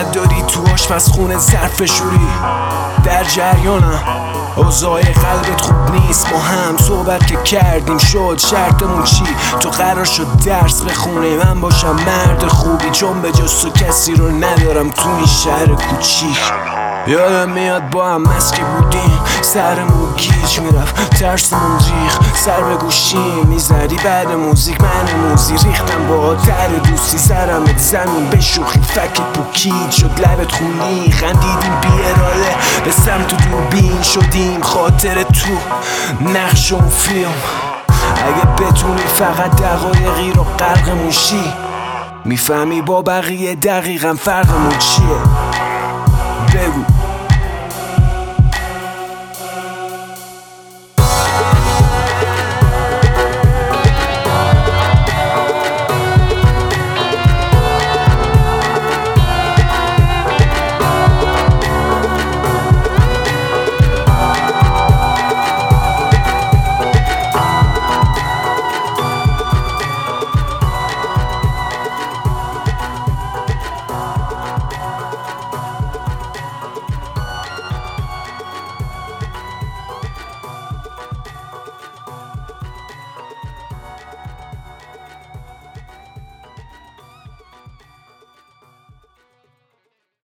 عادت داری تو آشپزخونه ظرف شوری؟ در جریانم. اوضاع قلبت خوب نیست. ما هم صحبت که کردیم شد شرطمون چی؟ تو قرار شد درس بخونه من باشم مرد خوبی. چون به جز تو کسی رو ندارم. تو این شهر کوچیک. یادم میاد با هم مسکی بودیم. سرمون گیج ترسمون ریخ سر به گوشی می‌زدی بعد موزیک من موزی ریختم با در دوستی سرمت زمین به شوخی فکت بوکید شد لبت خونی. خندیدیم بی اراده به سمت دوربین شدیم خاطر تو. نقش اون فیلم. اگه بتونی فقط دقایقی رو غرق موشی. می‌فهمی با بقیه دقیقا فرقمون چیه.